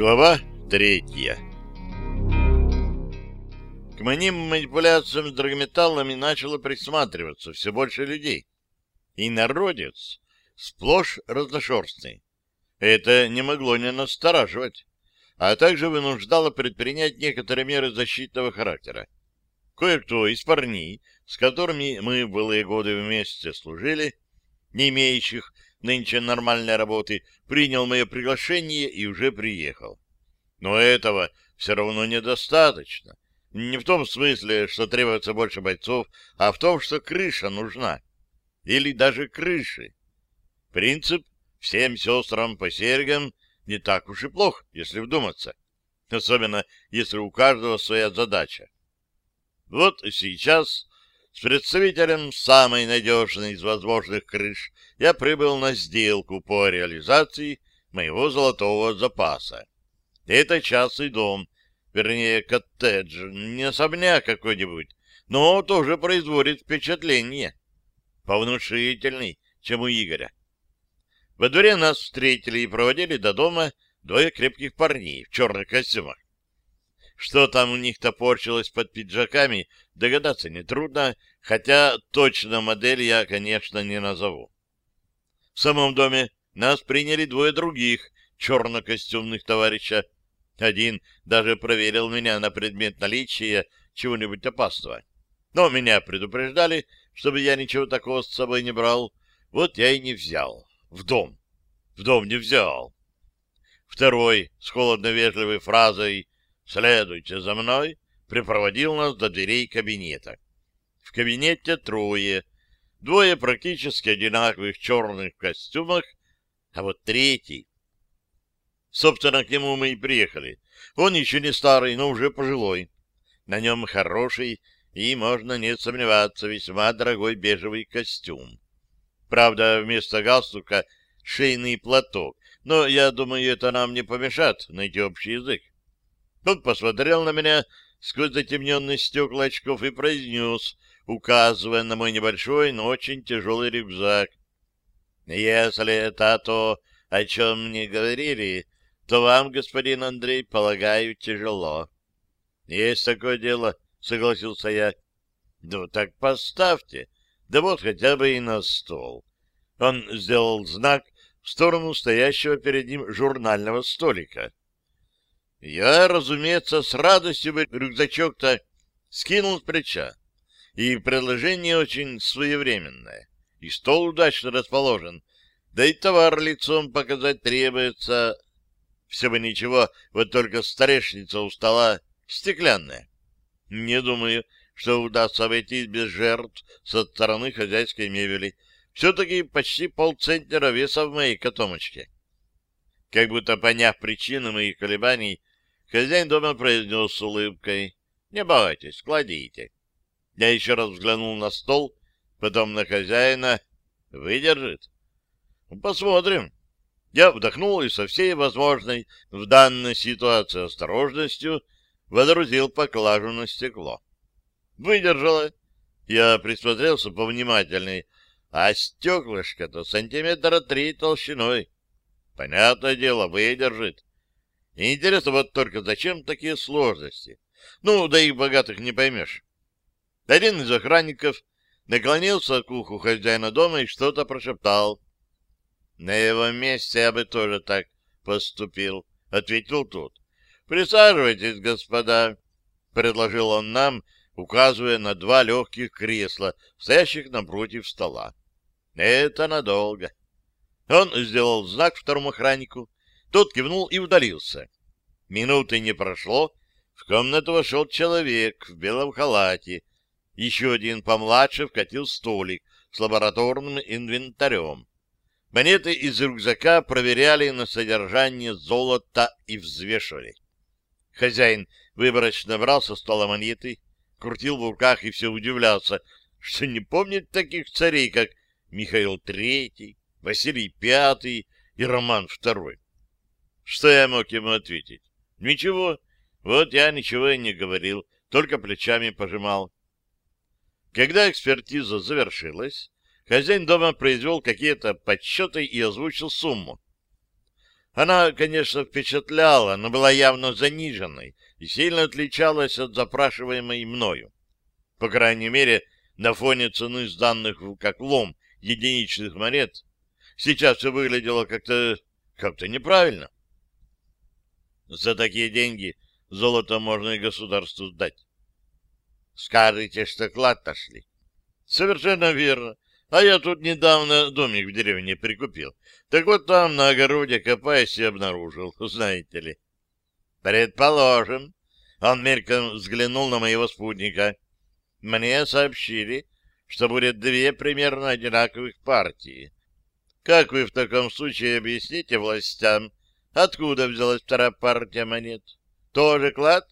Глава третья К моим манипуляциям с драгметаллами начало присматриваться все больше людей. И народец сплошь разношерстный. Это не могло не настораживать, а также вынуждало предпринять некоторые меры защитного характера. Кое-кто из парней, с которыми мы в былые годы вместе служили, не имеющих нынче нормальной работы, принял мое приглашение и уже приехал. Но этого все равно недостаточно. Не в том смысле, что требуется больше бойцов, а в том, что крыша нужна. Или даже крыши. Принцип «всем сестрам по серьгам» не так уж и плох, если вдуматься. Особенно, если у каждого своя задача. Вот сейчас с представителем самой надежной из возможных крыш я прибыл на сделку по реализации моего золотого запаса. Это частный дом, вернее, коттедж, не особняк какой-нибудь, но тоже производит впечатление. Повнушительный, чем у Игоря. Во дворе нас встретили и проводили до дома двое крепких парней в черных костюмах. Что там у них топорчилось под пиджаками, догадаться нетрудно, хотя точно модель я, конечно, не назову. В самом доме нас приняли двое других черно-костюмных товарища. Один даже проверил меня на предмет наличия чего-нибудь опасного. Но меня предупреждали, чтобы я ничего такого с собой не брал. Вот я и не взял. В дом. В дом не взял. Второй с холодно-вежливой фразой «Следуйте за мной», припроводил нас до дверей кабинета. В кабинете трое, двое практически одинаковых черных костюмах, а вот третий... Собственно, к нему мы и приехали. Он еще не старый, но уже пожилой. На нем хороший и, можно не сомневаться, весьма дорогой бежевый костюм. Правда, вместо галстука шейный платок, но я думаю, это нам не помешает найти общий язык. Он посмотрел на меня сквозь затемненные стекла очков и произнес, указывая на мой небольшой, но очень тяжелый рюкзак. «Если это то, о чем мне говорили, то вам, господин Андрей, полагаю, тяжело». «Есть такое дело», — согласился я. «Ну так поставьте, да вот хотя бы и на стол». Он сделал знак в сторону стоящего перед ним журнального столика. Я, разумеется, с радостью бы рюкзачок-то скинул с плеча. И предложение очень своевременное. И стол удачно расположен. Да и товар лицом показать требуется. Все бы ничего, вот только столешница у стола стеклянная. Не думаю, что удастся обойтись без жертв со стороны хозяйской мебели. Все-таки почти полцентнера веса в моей котомочке. Как будто поняв причину моих колебаний, Хозяин дома произнес с улыбкой. — Не бойтесь, кладите. Я еще раз взглянул на стол, потом на хозяина. Выдержит? — Посмотрим. Я вдохнул и со всей возможной в данной ситуации осторожностью водрузил поклажу на стекло. Выдержала. Я присмотрелся повнимательней, а стеклышко-то сантиметра три толщиной. Понятное дело, выдержит. И интересно вот только, зачем такие сложности? Ну, да и богатых не поймешь. Один из охранников наклонился к уху хозяина дома и что-то прошептал. — На его месте я бы тоже так поступил, — ответил тот. — Присаживайтесь, господа, — предложил он нам, указывая на два легких кресла, стоящих напротив стола. — Это надолго. Он сделал знак второму охраннику, тот кивнул и удалился. Минуты не прошло, в комнату вошел человек в белом халате. Еще один помладше вкатил столик с лабораторным инвентарем. Монеты из рюкзака проверяли на содержание золота и взвешивали. Хозяин выборочно брал со стола монеты, крутил в руках и все удивлялся, что не помнит таких царей, как Михаил Третий, Василий Пятый и Роман Второй. Что я мог ему ответить? Ничего. Вот я ничего и не говорил, только плечами пожимал. Когда экспертиза завершилась, хозяин дома произвел какие-то подсчеты и озвучил сумму. Она, конечно, впечатляла, но была явно заниженной и сильно отличалась от запрашиваемой мною. По крайней мере, на фоне цены сданных как лом единичных монет, сейчас все выглядело как-то как-то неправильно. За такие деньги золото можно и государству сдать. Скажите, что клад нашли. Совершенно верно. А я тут недавно домик в деревне прикупил. Так вот там на огороде копаясь и обнаружил, знаете ли. Предположим. Он мельком взглянул на моего спутника. Мне сообщили, что будет две примерно одинаковых партии. Как вы в таком случае объясните властям, откуда взялась вторая партия монет? Тоже клад?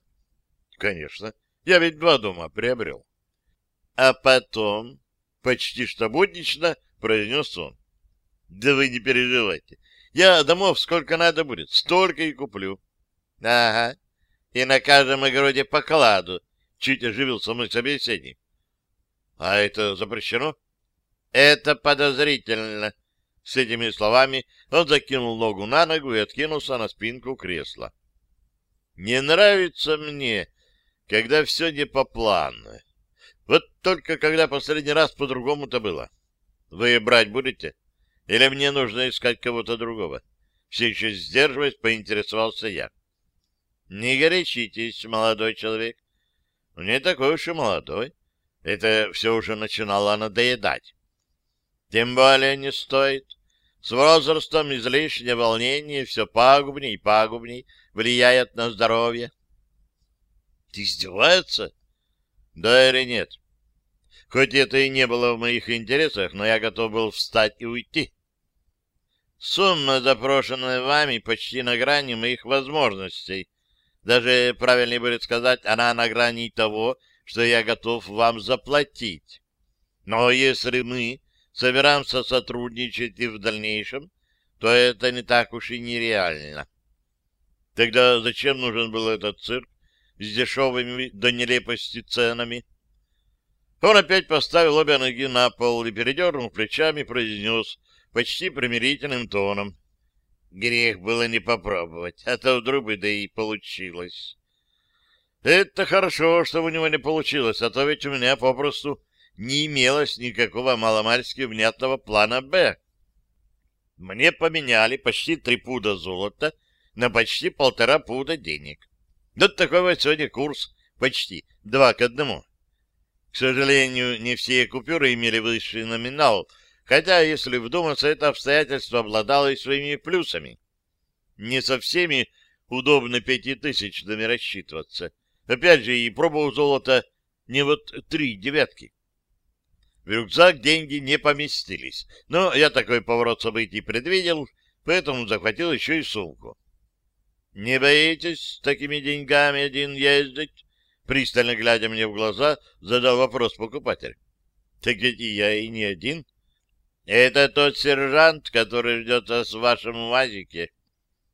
Конечно. Я ведь два дома приобрел. А потом, почти что буднично, произнес он. Да вы не переживайте. Я домов сколько надо будет, столько и куплю. Ага. И на каждом огороде по кладу. Чуть оживился мой собеседник. А это запрещено? Это подозрительно. С этими словами он закинул ногу на ногу и откинулся на спинку кресла. Не нравится мне, когда все не по плану. Вот только когда последний раз по-другому-то было. Вы брать будете? Или мне нужно искать кого-то другого? Все еще сдерживаясь, поинтересовался я. Не горячитесь, молодой человек. Не такой уж и молодой. Это все уже начинало надоедать. Тем более не стоит. С возрастом излишнее волнение все пагубней и пагубней влияет на здоровье. Издеваются? Да или нет? Хоть это и не было в моих интересах, но я готов был встать и уйти. Сумма, запрошенная вами, почти на грани моих возможностей. Даже правильнее будет сказать, она на грани того, что я готов вам заплатить. Но если мы собираемся сотрудничать и в дальнейшем, то это не так уж и нереально. Тогда зачем нужен был этот цирк? с дешевыми до нелепости ценами. Он опять поставил обе ноги на пол и, передернув плечами, произнес почти примирительным тоном. Грех было не попробовать, а то вдруг бы да и получилось. Это хорошо, что у него не получилось, а то ведь у меня попросту не имелось никакого маломальски внятного плана «Б». Мне поменяли почти три пуда золота на почти полтора пуда денег. Да такой вот сегодня курс почти два к одному. К сожалению, не все купюры имели высший номинал, хотя, если вдуматься, это обстоятельство обладало и своими плюсами. Не со всеми удобно пятитысячными рассчитываться. Опять же, и пробовал золото не вот три девятки. В рюкзак деньги не поместились, но я такой поворот событий предвидел, поэтому захватил еще и сумку. Не боитесь такими деньгами один ездить? Пристально глядя мне в глаза, задал вопрос покупатель. Так ведь и я и не один. Это тот сержант, который ждет вас в вашем УАЗике.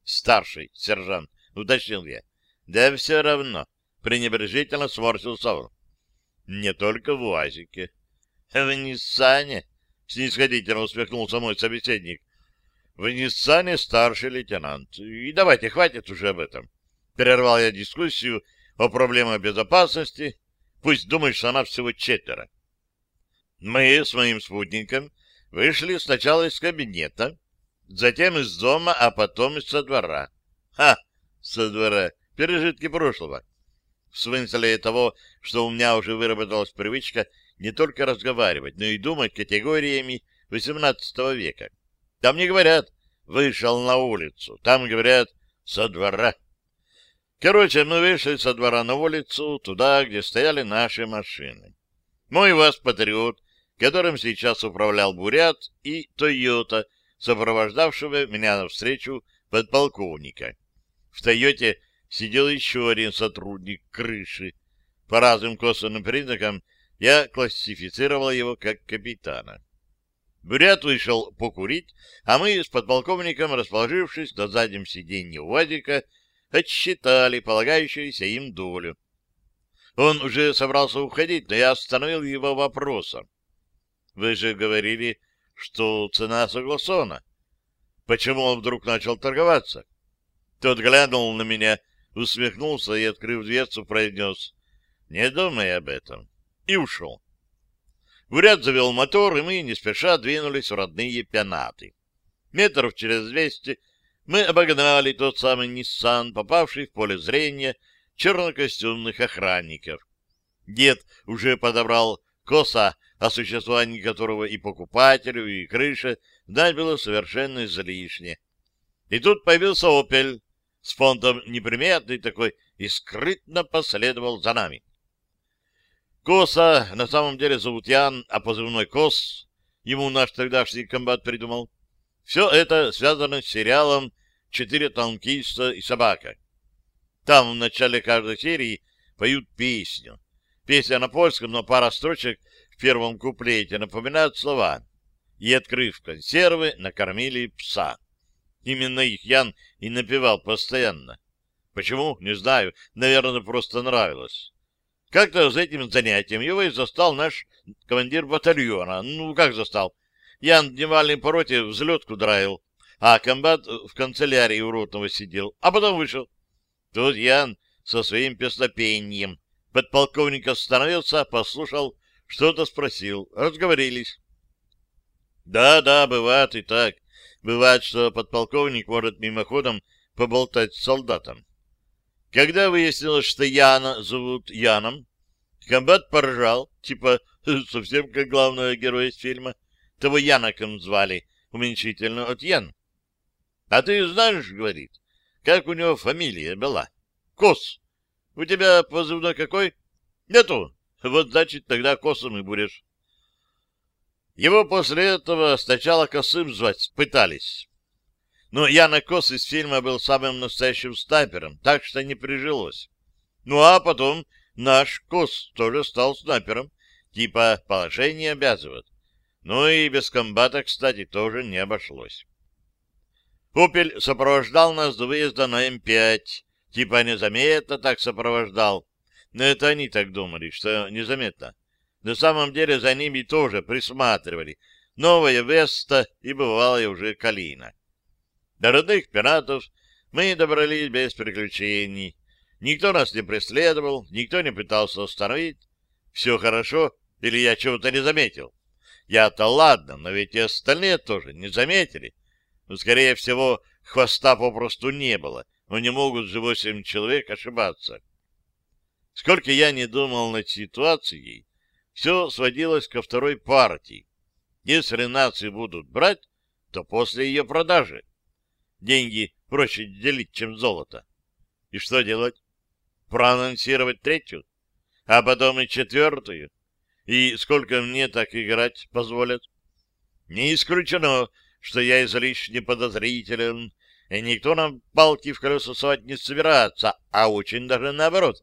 Старший сержант, уточнил я. Да все равно. Пренебрежительно сморщился он. Не только в УАЗике. В Ниссане, снисходительно усмехнулся мой собеседник. В Ниссане старший лейтенант. И давайте, хватит уже об этом. Прервал я дискуссию о проблемах безопасности. Пусть думает, что она всего четверо. Мы с моим спутником вышли сначала из кабинета, затем из дома, а потом из со двора. Ха! Со двора. Пережитки прошлого. В смысле того, что у меня уже выработалась привычка не только разговаривать, но и думать категориями XVIII века. Там не говорят «вышел на улицу», там говорят «со двора». Короче, мы вышли со двора на улицу, туда, где стояли наши машины. Мой ВАЗ-патриот, которым сейчас управлял Бурят, и Тойота, сопровождавшего меня навстречу подполковника. В Тойоте сидел еще один сотрудник крыши. По разным косвенным признакам я классифицировал его как капитана. Бурят вышел покурить, а мы с подполковником, расположившись на заднем сиденье УАЗика, отсчитали полагающуюся им долю. Он уже собрался уходить, но я остановил его вопросом. Вы же говорили, что цена согласована. почему он вдруг начал торговаться. Тот глянул на меня, усмехнулся и, открыв дверцу, произнес «Не думай об этом» и ушел. Бурят завел мотор, и мы не спеша двинулись в родные пенаты. Метров через двести мы обогнали тот самый Ниссан, попавший в поле зрения чернокостюмных охранников. Дед уже подобрал коса, о существовании которого и покупателю, и крыше знать было совершенно излишне. И тут появился «Опель», с фондом неприметный такой, и скрытно последовал за нами. Коса на самом деле зовут Ян, а позывной Кос ему наш тогдашний комбат придумал. Все это связано с сериалом «Четыре танкиста и собака». Там в начале каждой серии поют песню. Песня на польском, но пара строчек в первом куплете напоминают слова «И, открыв консервы, накормили пса». Именно их Ян и напевал постоянно. Почему? Не знаю. Наверное, просто нравилось. Как-то за этим занятием его и застал наш командир батальона. Ну, как застал? Ян в дневальной пороте взлетку драил, а комбат в канцелярии у ротного сидел, а потом вышел. Тут Ян со своим песнопением. Подполковник остановился, послушал, что-то спросил. Разговорились. Да-да, бывает и так. Бывает, что подполковник может мимоходом поболтать с солдатом. Когда выяснилось, что Яна зовут Яном, комбат поржал, типа совсем как главного героя из фильма. Того Яноком звали, уменьшительно от Ян. — А ты знаешь, — говорит, — как у него фамилия была? — Кос. У тебя позывной какой? — Нету. Вот, значит, тогда Косом и будешь. Его после этого сначала Косым звать пытались. Но Янек Кос из фильма был самым настоящим снайпером, так что не прижилось. Ну а потом наш Кос тоже стал снайпером, типа положение обязывает. Ну и без комбата, кстати, тоже не обошлось. Опель сопровождал нас до выезда на М5, типа незаметно так сопровождал. Но это они так думали, что незаметно. На самом деле за ними тоже присматривали. Новая Веста и бывалая уже Калина. До родных пиратов мы добрались без приключений. Никто нас не преследовал, никто не пытался остановить. Все хорошо, или я чего-то не заметил. Я-то ладно, но ведь и остальные тоже не заметили. Но, скорее всего, хвоста попросту не было, но не могут же восемь человек ошибаться. Сколько я не думал над ситуацией, все сводилось ко второй партии. Если нации будут брать, то после ее продажи. Деньги проще делить, чем золото. И что делать? Проанонсировать третью, а потом и четвертую. И сколько мне так играть позволят? Не исключено, что я излишне подозрителен, и никто нам палки в колеса совать не собирается, а очень даже наоборот.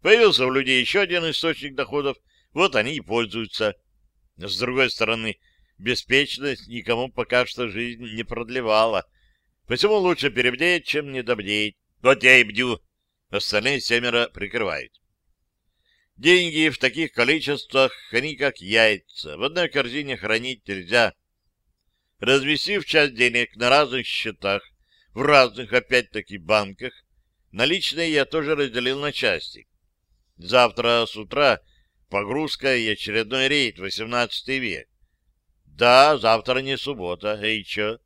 Появился у людей еще один источник доходов, вот они и пользуются. С другой стороны, беспечность никому пока что жизнь не продлевала, Посему лучше перебдеть, чем недобдеть. Вот я и бдю. Остальные семеро прикрывают. Деньги в таких количествах, они как яйца. В одной корзине хранить нельзя. Развесив часть денег на разных счетах, в разных, опять-таки, банках, наличные я тоже разделил на части. Завтра с утра погрузка и очередной рейд, 18 век. Да, завтра не суббота, и чё?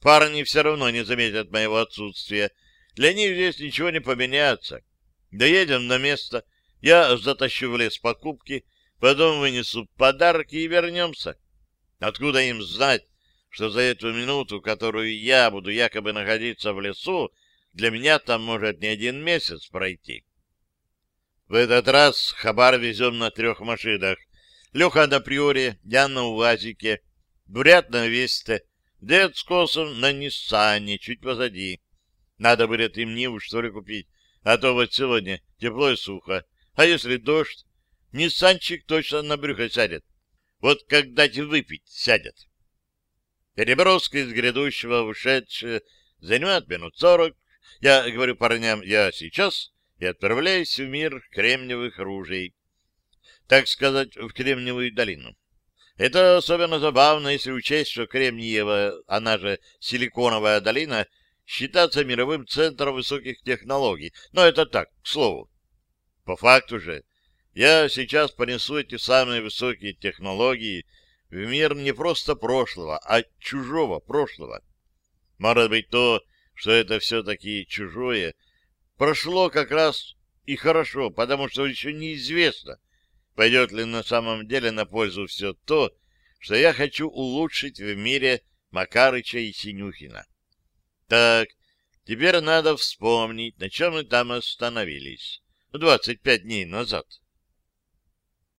Парни все равно не заметят моего отсутствия. Для них здесь ничего не поменяется. Доедем на место, я затащу в лес покупки, потом вынесу подарки и вернемся. Откуда им знать, что за эту минуту, которую я буду якобы находиться в лесу, для меня там может не один месяц пройти? В этот раз хабар везем на трех машинах. Леха на приоре, я на УАЗике, Бурят на Весте, Дед с косом на Ниссане, чуть позади. Надо будет им Ниву, что ли, купить, а то вот сегодня тепло и сухо. А если дождь, Ниссанчик точно на брюхо сядет. Вот когда тебе выпить сядет. Переброска из грядущего в ушедшее занимает минут сорок. Я говорю парням, я сейчас и отправляюсь в мир кремниевых ружей. Так сказать, в Кремниевую долину. Это особенно забавно, если учесть, что Кремниева, она же Силиконовая долина, считается мировым центром высоких технологий. Но это так, к слову. По факту же, я сейчас понесу эти самые высокие технологии в мир не просто прошлого, а чужого прошлого. Может быть, то, что это все-таки чужое, прошло как раз и хорошо, потому что еще неизвестно, пойдет ли на самом деле на пользу все то, что я хочу улучшить в мире Макарыча и Синюхина. Так, теперь надо вспомнить, на чем мы там остановились. Двадцать пять дней назад.